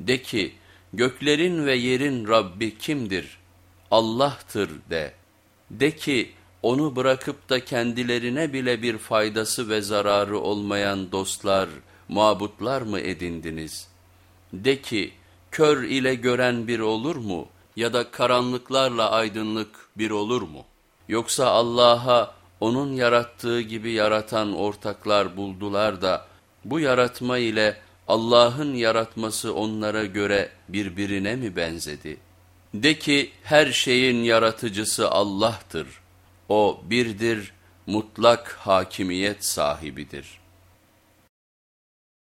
De ki göklerin ve yerin Rabbi kimdir? Allah'tır de. De ki onu bırakıp da kendilerine bile bir faydası ve zararı olmayan dostlar, mabutlar mı edindiniz? De ki kör ile gören bir olur mu ya da karanlıklarla aydınlık bir olur mu? Yoksa Allah'a onun yarattığı gibi yaratan ortaklar buldular da bu yaratma ile Allah'ın yaratması onlara göre birbirine mi benzedi? De ki her şeyin yaratıcısı Allah'tır. O birdir, mutlak hakimiyet sahibidir.''